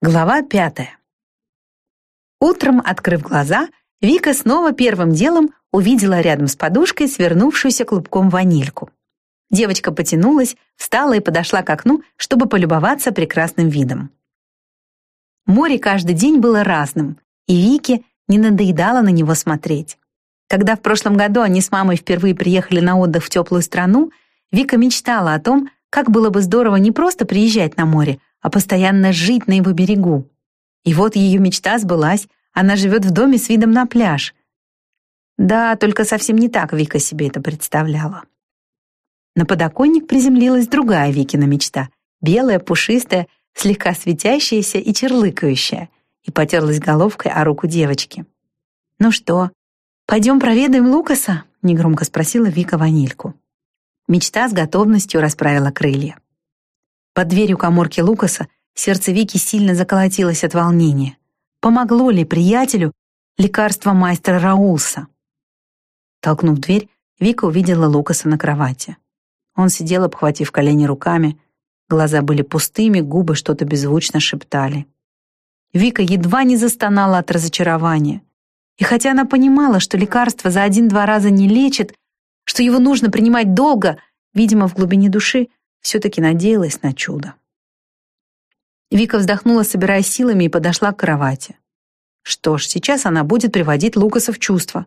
Глава пятая. Утром, открыв глаза, Вика снова первым делом увидела рядом с подушкой свернувшуюся клубком ванильку. Девочка потянулась, встала и подошла к окну, чтобы полюбоваться прекрасным видом. Море каждый день было разным, и Вике не надоедало на него смотреть. Когда в прошлом году они с мамой впервые приехали на отдых в теплую страну, Вика мечтала о том, как было бы здорово не просто приезжать на море, а постоянно жить на его берегу. И вот ее мечта сбылась, она живет в доме с видом на пляж. Да, только совсем не так Вика себе это представляла. На подоконник приземлилась другая Викина мечта, белая, пушистая, слегка светящаяся и черлыкающая, и потерлась головкой о руку девочки. «Ну что, пойдем проведаем Лукаса?» — негромко спросила Вика ванильку. Мечта с готовностью расправила крылья. Под дверью коморки Лукаса сердце Вики сильно заколотилось от волнения. Помогло ли приятелю лекарство мастера Раулса? Толкнув дверь, Вика увидела Лукаса на кровати. Он сидел, обхватив колени руками. Глаза были пустыми, губы что-то беззвучно шептали. Вика едва не застонала от разочарования. И хотя она понимала, что лекарство за один-два раза не лечит, что его нужно принимать долго, видимо, в глубине души все-таки надеялась на чудо. Вика вздохнула, собирая силами, и подошла к кровати. Что ж, сейчас она будет приводить Лукаса в чувство.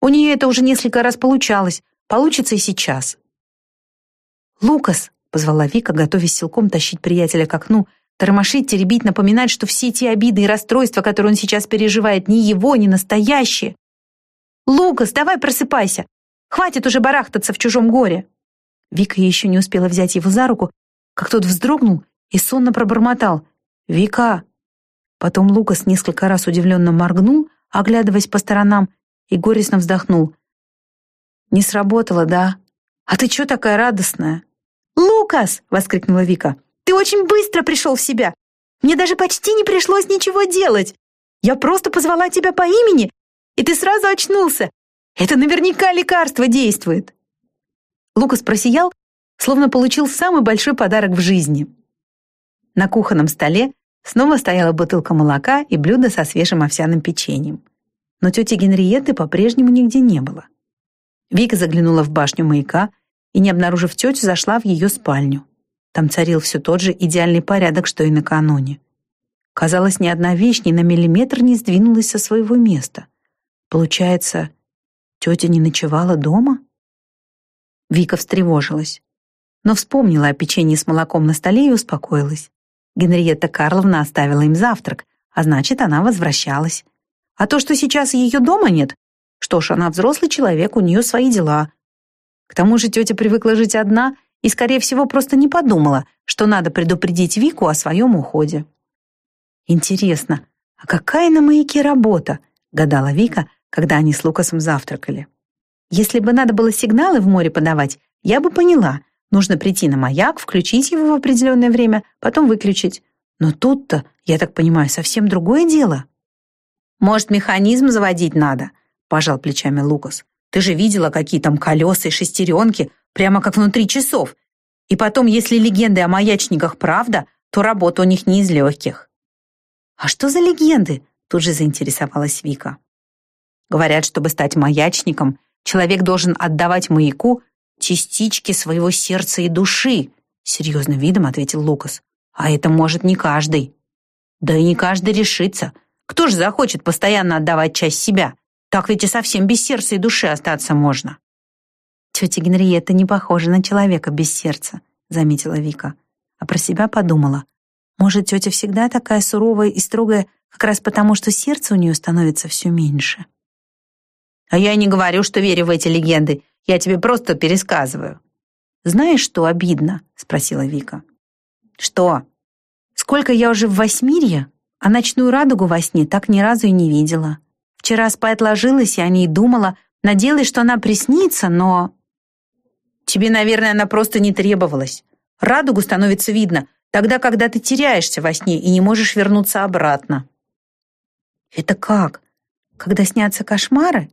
У нее это уже несколько раз получалось, получится и сейчас. «Лукас!» — позвала Вика, готовясь силком тащить приятеля к окну, тормошить, теребить, напоминать, что все те обиды и расстройства, которые он сейчас переживает, ни его, ни настоящие. «Лукас, давай просыпайся! Хватит уже барахтаться в чужом горе!» Вика еще не успела взять его за руку, как тот вздрогнул и сонно пробормотал. «Вика!» Потом Лукас несколько раз удивленно моргнул, оглядываясь по сторонам, и горестно вздохнул. «Не сработало, да? А ты чё такая радостная?» «Лукас!» — воскликнула Вика. «Ты очень быстро пришел в себя! Мне даже почти не пришлось ничего делать! Я просто позвала тебя по имени, и ты сразу очнулся! Это наверняка лекарство действует!» Лукас просиял, словно получил самый большой подарок в жизни. На кухонном столе снова стояла бутылка молока и блюдо со свежим овсяным печеньем. Но тети Генриетты по-прежнему нигде не было. Вика заглянула в башню маяка и, не обнаружив тетю, зашла в ее спальню. Там царил все тот же идеальный порядок, что и накануне. Казалось, ни одна вещь ни на миллиметр не сдвинулась со своего места. Получается, тетя не ночевала дома? Вика встревожилась, но вспомнила о печенье с молоком на столе и успокоилась. Генриетта Карловна оставила им завтрак, а значит, она возвращалась. А то, что сейчас ее дома нет, что ж, она взрослый человек, у нее свои дела. К тому же тетя привыкла жить одна и, скорее всего, просто не подумала, что надо предупредить Вику о своем уходе. «Интересно, а какая на маяке работа?» — гадала Вика, когда они с Лукасом завтракали. Если бы надо было сигналы в море подавать, я бы поняла. Нужно прийти на маяк, включить его в определенное время, потом выключить. Но тут-то, я так понимаю, совсем другое дело. Может, механизм заводить надо? Пожал плечами Лукас. Ты же видела, какие там колеса и шестеренки, прямо как внутри часов. И потом, если легенды о маячниках правда, то работа у них не из легких. А что за легенды? Тут же заинтересовалась Вика. Говорят, чтобы стать маячником, Человек должен отдавать маяку частички своего сердца и души, серьезным видом ответил Лукас. А это может не каждый. Да и не каждый решится. Кто же захочет постоянно отдавать часть себя? Так ведь и совсем без сердца и души остаться можно. Тетя Генриетта не похожа на человека без сердца, заметила Вика. А про себя подумала. Может, тетя всегда такая суровая и строгая, как раз потому, что сердце у нее становится все меньше. А я не говорю, что верю в эти легенды. Я тебе просто пересказываю. Знаешь, что обидно? Спросила Вика. Что? Сколько я уже в Восьмирье, а ночную радугу во сне так ни разу и не видела. Вчера спать ложилась, и о ней думала, надеялась, что она приснится, но... Тебе, наверное, она просто не требовалась. Радугу становится видно тогда, когда ты теряешься во сне и не можешь вернуться обратно. Это как? Когда снятся кошмары?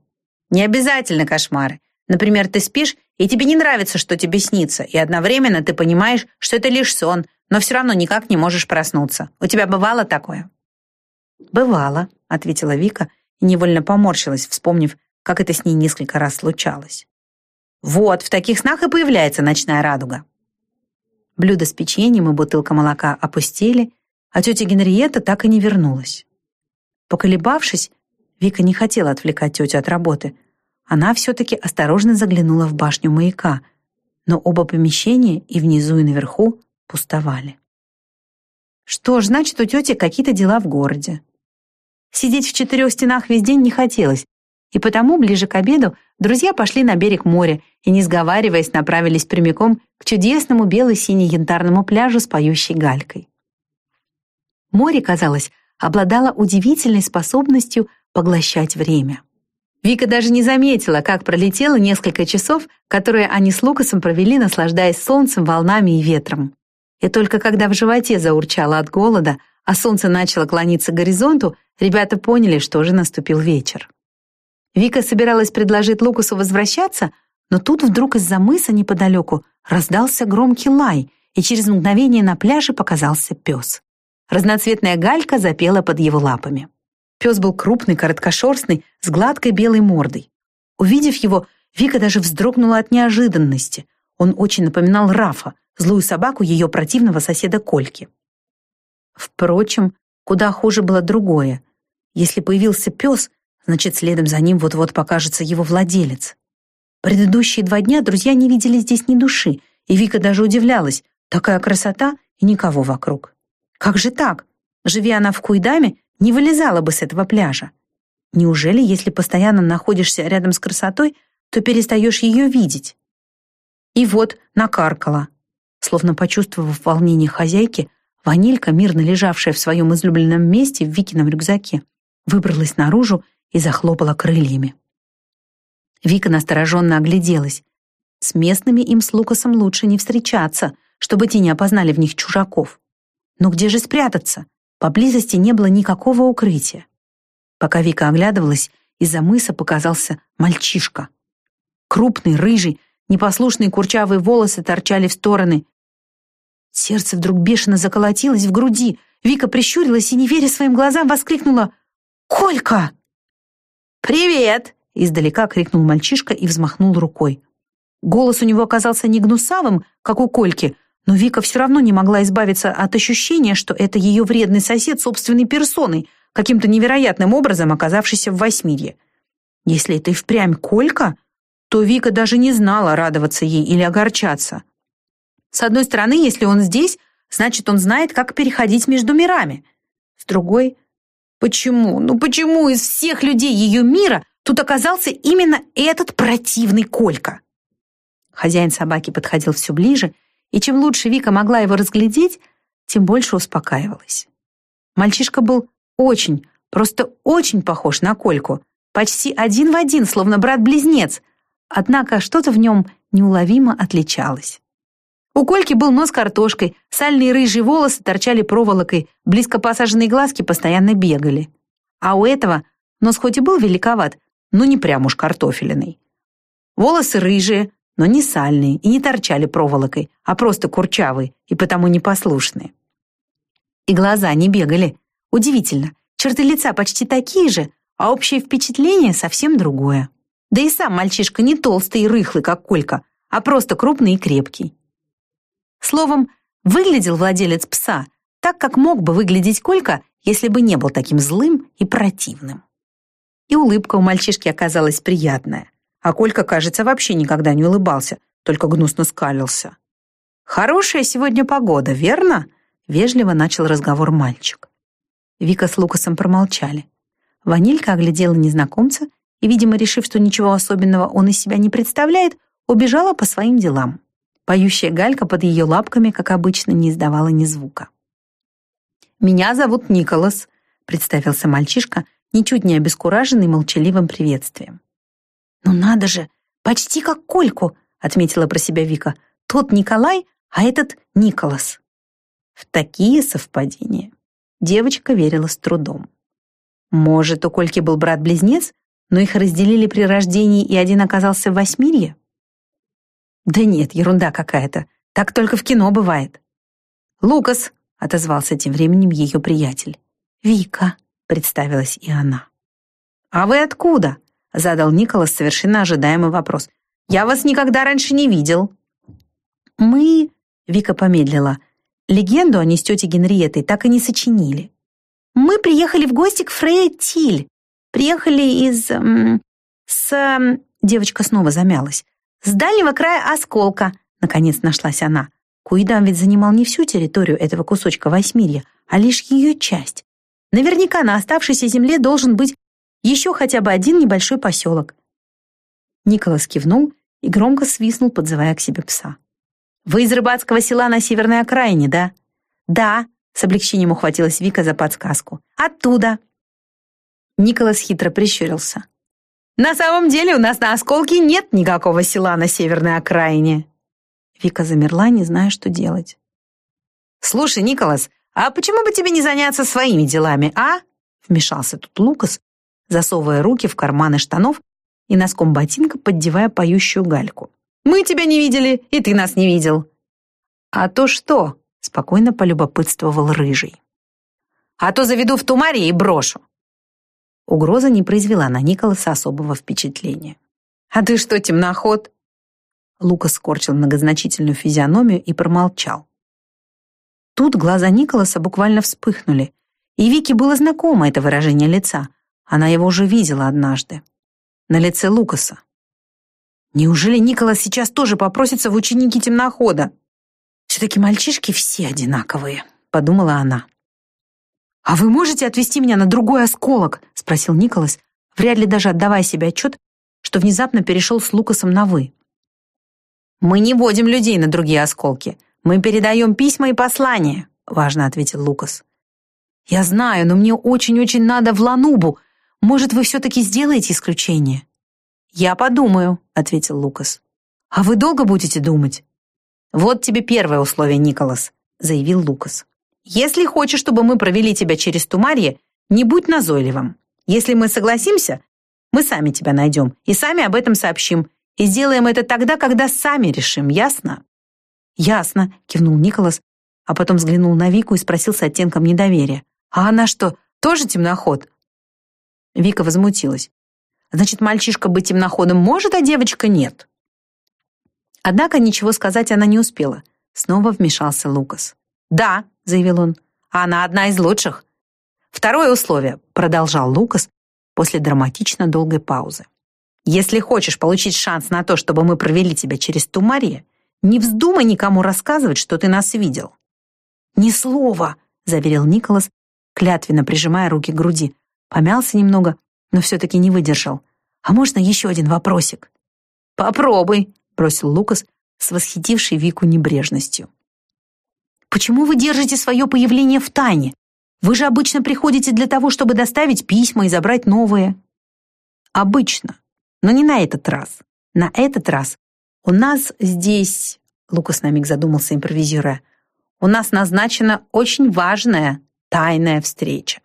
Не обязательно кошмары. Например, ты спишь, и тебе не нравится, что тебе снится, и одновременно ты понимаешь, что это лишь сон, но все равно никак не можешь проснуться. У тебя бывало такое?» «Бывало», — ответила Вика и невольно поморщилась, вспомнив, как это с ней несколько раз случалось. «Вот, в таких снах и появляется ночная радуга». Блюдо с печеньем и бутылка молока опустили, а тетя Генриетта так и не вернулась. Поколебавшись, Вика не хотела отвлекать тетю от работы. Она все-таки осторожно заглянула в башню маяка, но оба помещения, и внизу, и наверху, пустовали. Что ж, значит, у тети какие-то дела в городе. Сидеть в четырех стенах весь день не хотелось, и потому ближе к обеду друзья пошли на берег моря и, не сговариваясь, направились прямиком к чудесному бело-сине-янтарному пляжу с поющей галькой. Море, казалось, обладало удивительной способностью поглощать время. Вика даже не заметила, как пролетело несколько часов, которые они с Лукасом провели, наслаждаясь солнцем, волнами и ветром. И только когда в животе заурчало от голода, а солнце начало клониться к горизонту, ребята поняли, что уже наступил вечер. Вика собиралась предложить Лукасу возвращаться, но тут вдруг из-за мыса неподалеку раздался громкий лай, и через мгновение на пляже показался пес. Разноцветная галька запела под его лапами. Пес был крупный, короткошерстный, с гладкой белой мордой. Увидев его, Вика даже вздрогнула от неожиданности. Он очень напоминал Рафа, злую собаку ее противного соседа Кольки. Впрочем, куда хуже было другое. Если появился пес, значит, следом за ним вот-вот покажется его владелец. Предыдущие два дня друзья не видели здесь ни души, и Вика даже удивлялась. Такая красота и никого вокруг. Как же так? Живи она в Куйдаме, не вылезала бы с этого пляжа. Неужели, если постоянно находишься рядом с красотой, то перестаешь ее видеть? И вот накаркала. Словно почувствовав волнение хозяйки, Ванилька, мирно лежавшая в своем излюбленном месте в Викином рюкзаке, выбралась наружу и захлопала крыльями. Вика настороженно огляделась. С местными им с Лукасом лучше не встречаться, чтобы те не опознали в них чужаков. Но где же спрятаться? Поблизости не было никакого укрытия. Пока Вика оглядывалась, из-за мыса показался мальчишка. Крупный, рыжий, непослушные курчавые волосы торчали в стороны, Сердце вдруг бешено заколотилось в груди. Вика прищурилась и, не веря своим глазам, воскликнула «Колька!» «Привет!» — издалека крикнул мальчишка и взмахнул рукой. Голос у него оказался не гнусавым, как у Кольки, но Вика все равно не могла избавиться от ощущения, что это ее вредный сосед собственной персоной, каким-то невероятным образом оказавшийся в Восьмирье. Если это и впрямь Колька, то Вика даже не знала, радоваться ей или огорчаться. С одной стороны, если он здесь, значит, он знает, как переходить между мирами. С другой, почему, ну почему из всех людей ее мира тут оказался именно этот противный Колька? Хозяин собаки подходил все ближе, и чем лучше Вика могла его разглядеть, тем больше успокаивалась. Мальчишка был очень, просто очень похож на Кольку, почти один в один, словно брат-близнец, однако что-то в нем неуловимо отличалось. У Кольки был нос картошкой, сальные рыжие волосы торчали проволокой, близко посаженные глазки постоянно бегали. А у этого нос хоть и был великоват, но не прям уж картофелиный. Волосы рыжие, но не сальные и не торчали проволокой, а просто курчавые и потому непослушные. И глаза не бегали. Удивительно, черты лица почти такие же, а общее впечатление совсем другое. Да и сам мальчишка не толстый и рыхлый, как Колька, а просто крупный и крепкий. Словом, выглядел владелец пса так, как мог бы выглядеть Колька, если бы не был таким злым и противным. И улыбка у мальчишки оказалась приятная, а Колька, кажется, вообще никогда не улыбался, только гнусно скалился. «Хорошая сегодня погода, верно?» — вежливо начал разговор мальчик. Вика с Лукасом промолчали. Ванилька оглядела незнакомца и, видимо, решив, что ничего особенного он из себя не представляет, убежала по своим делам. Поющая галька под ее лапками, как обычно, не издавала ни звука. «Меня зовут Николас», — представился мальчишка, ничуть не обескураженный молчаливым приветствием. «Ну надо же, почти как Кольку», — отметила про себя Вика. «Тот Николай, а этот Николас». В такие совпадения девочка верила с трудом. Может, у Кольки был брат-близнец, но их разделили при рождении, и один оказался в Восьмирье? Да нет, ерунда какая-то. Так только в кино бывает. «Лукас», — отозвался тем временем ее приятель. «Вика», — представилась и она. «А вы откуда?» — задал Николас совершенно ожидаемый вопрос. «Я вас никогда раньше не видел». «Мы...» — Вика помедлила. «Легенду они с тетей так и не сочинили. Мы приехали в гости к Фрейе Тиль. Приехали из... М, с...» Девочка снова замялась. «С дальнего края осколка», — наконец нашлась она. Куидам ведь занимал не всю территорию этого кусочка Восьмирья, а лишь ее часть. Наверняка на оставшейся земле должен быть еще хотя бы один небольшой поселок. Николас кивнул и громко свистнул, подзывая к себе пса. «Вы из рыбацкого села на северной окраине, да?» «Да», — с облегчением ухватилась Вика за подсказку. «Оттуда». Николас хитро прищурился. «На самом деле у нас на Осколке нет никакого села на северной окраине». Вика замерла, не зная, что делать. «Слушай, Николас, а почему бы тебе не заняться своими делами, а?» Вмешался тут Лукас, засовывая руки в карманы штанов и носком ботинка поддевая поющую гальку. «Мы тебя не видели, и ты нас не видел». «А то что?» — спокойно полюбопытствовал Рыжий. «А то заведу в тумаре и брошу». Угроза не произвела на Николаса особого впечатления. «А ты что, темноход?» Лукас скорчил многозначительную физиономию и промолчал. Тут глаза Николаса буквально вспыхнули, и Вике было знакомо это выражение лица. Она его уже видела однажды. На лице Лукаса. Неужели Николас сейчас тоже попросится в ученики темнохода? «Все-таки мальчишки все одинаковые», — подумала она. «А вы можете отвезти меня на другой осколок?» — спросил Николас, вряд ли даже отдавая себе отчет, что внезапно перешел с Лукасом на «вы». «Мы не водим людей на другие осколки. Мы передаем письма и послания», — важно ответил Лукас. «Я знаю, но мне очень-очень надо в Ланубу. Может, вы все-таки сделаете исключение?» «Я подумаю», — ответил Лукас. «А вы долго будете думать?» «Вот тебе первое условие, Николас», — заявил Лукас. «Если хочешь, чтобы мы провели тебя через Тумарье, не будь назойливым. Если мы согласимся, мы сами тебя найдем и сами об этом сообщим, и сделаем это тогда, когда сами решим, ясно?» «Ясно», — кивнул Николас, а потом взглянул на Вику и спросил с оттенком недоверия. «А она что, тоже темноход?» Вика возмутилась. «Значит, мальчишка быть темноходом может, а девочка нет?» Однако ничего сказать она не успела. Снова вмешался Лукас. «Да», — заявил он, — «она одна из лучших». «Второе условие», — продолжал Лукас после драматично долгой паузы. Если хочешь получить шанс на то, чтобы мы провели тебя через Тумарье, не вздумай никому рассказывать, что ты нас видел». «Ни слова», — заверил Николас, клятвенно прижимая руки к груди. Помялся немного, но все-таки не выдержал. «А можно еще один вопросик?» «Попробуй», — бросил Лукас с восхитившей Вику небрежностью. «Почему вы держите свое появление в тайне? Вы же обычно приходите для того, чтобы доставить письма и забрать новые». «Обычно», но не на этот раз. На этот раз у нас здесь, Лукас на миг задумался, импровизируя, у нас назначена очень важная тайная встреча.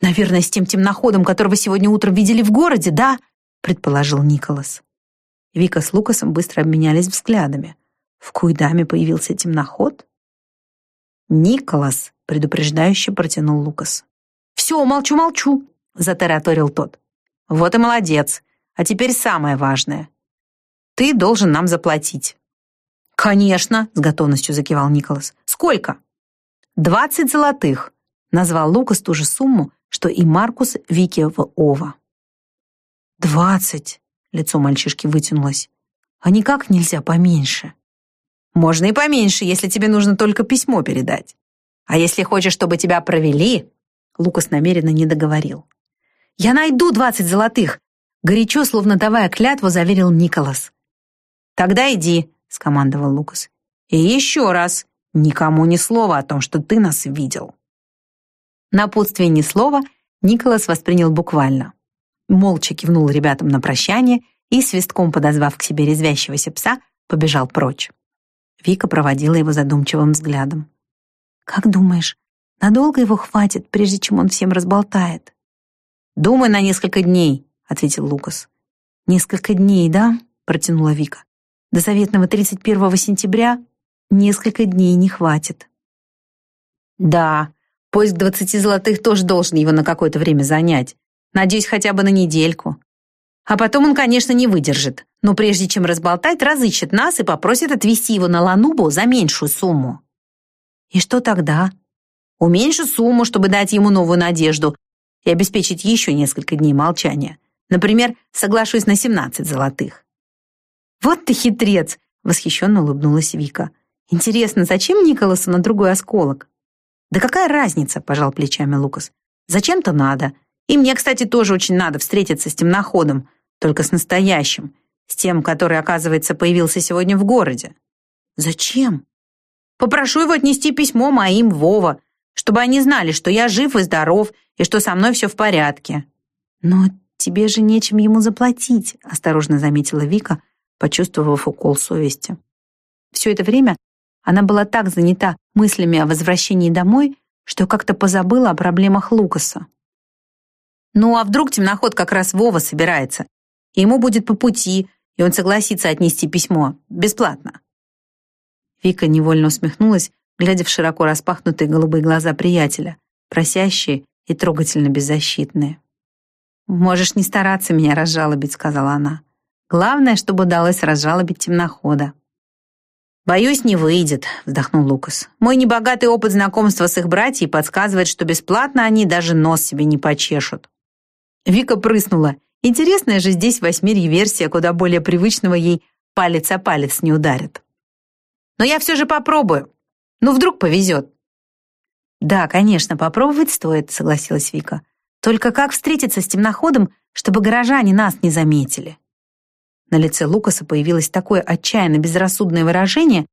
«Наверное, с тем темноходом, которого сегодня утром видели в городе, да?» предположил Николас. Вика с Лукасом быстро обменялись взглядами. В Куйдаме появился темноход? «Николас», — предупреждающе протянул Лукас. «Все, молчу-молчу», — затараторил тот. «Вот и молодец. А теперь самое важное. Ты должен нам заплатить». «Конечно», — с готовностью закивал Николас. «Сколько?» «Двадцать золотых», — назвал Лукас ту же сумму, что и Маркус Вики в Ова. «Двадцать», — лицо мальчишки вытянулось. «А никак нельзя поменьше?» «Можно и поменьше, если тебе нужно только письмо передать. А если хочешь, чтобы тебя провели...» Лукас намеренно не договорил. «Я найду двадцать золотых, Горячо, словно давая клятву, заверил Николас. «Тогда иди», — скомандовал Лукас. «И еще раз, никому ни слова о том, что ты нас видел». Напутствие ни слова Николас воспринял буквально. Молча кивнул ребятам на прощание и, свистком подозвав к себе резвящегося пса, побежал прочь. Вика проводила его задумчивым взглядом. «Как думаешь, надолго его хватит, прежде чем он всем разболтает?» «Думай на несколько дней», — ответил Лукас. «Несколько дней, да?» — протянула Вика. «До заветного 31 сентября несколько дней не хватит». Да, поиск двадцати золотых тоже должен его на какое-то время занять. Надеюсь, хотя бы на недельку. А потом он, конечно, не выдержит. Но прежде чем разболтать, разыщет нас и попросит отвезти его на Ланубу за меньшую сумму. И что тогда? Уменьшу сумму, чтобы дать ему новую надежду и обеспечить еще несколько дней молчания. Например, соглашусь на 17 золотых. «Вот ты хитрец!» — восхищенно улыбнулась Вика. «Интересно, зачем Николасу на другой осколок?» «Да какая разница?» — пожал плечами Лукас. «Зачем-то надо. И мне, кстати, тоже очень надо встретиться с темноходом, только с настоящим, с тем, который, оказывается, появился сегодня в городе». «Зачем?» «Попрошу его отнести письмо моим Вова, чтобы они знали, что я жив и здоров, и что со мной все в порядке». «Но тебе же нечем ему заплатить», — осторожно заметила Вика, почувствовав укол совести. Все это время она была так занята мыслями о возвращении домой, что как-то позабыла о проблемах Лукаса. «Ну, а вдруг темноход как раз Вова собирается, и ему будет по пути, и он согласится отнести письмо бесплатно?» Вика невольно усмехнулась, глядя в широко распахнутые голубые глаза приятеля, просящие и трогательно беззащитные. «Можешь не стараться меня разжалобить», — сказала она. Главное, чтобы удалось разжалобить темнохода. «Боюсь, не выйдет», — вздохнул Лукас. «Мой небогатый опыт знакомства с их братьями подсказывает, что бесплатно они даже нос себе не почешут». Вика прыснула. Интересная же здесь восьмирья версия, куда более привычного ей палец о палец не ударит. «Но я все же попробую. Ну, вдруг повезет». «Да, конечно, попробовать стоит», — согласилась Вика. «Только как встретиться с темноходом, чтобы горожане нас не заметили?» На лице Лукаса появилось такое отчаянно безрассудное выражение,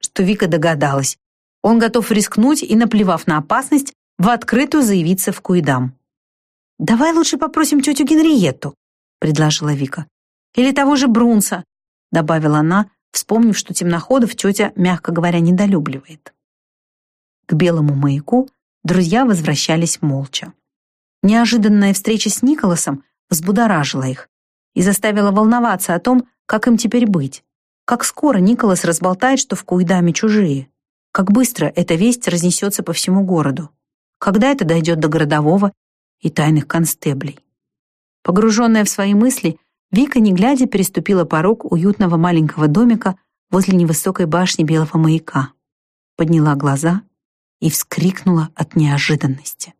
что Вика догадалась. Он готов рискнуть и, наплевав на опасность, в открытую заявиться в Куидам. «Давай лучше попросим тетю Генриетту», — предложила Вика. «Или того же Брунса», — добавила она, вспомнив, что темноходов тетя, мягко говоря, недолюбливает. К белому маяку друзья возвращались молча. Неожиданная встреча с Николасом взбудоражила их и заставила волноваться о том, как им теперь быть. Как скоро Николас разболтает, что в Куидаме чужие. Как быстро эта весть разнесется по всему городу. Когда это дойдет до городового и тайных констеблей. Погруженная в свои мысли, Вика, не глядя, переступила порог уютного маленького домика возле невысокой башни белого маяка. Подняла глаза и вскрикнула от неожиданности.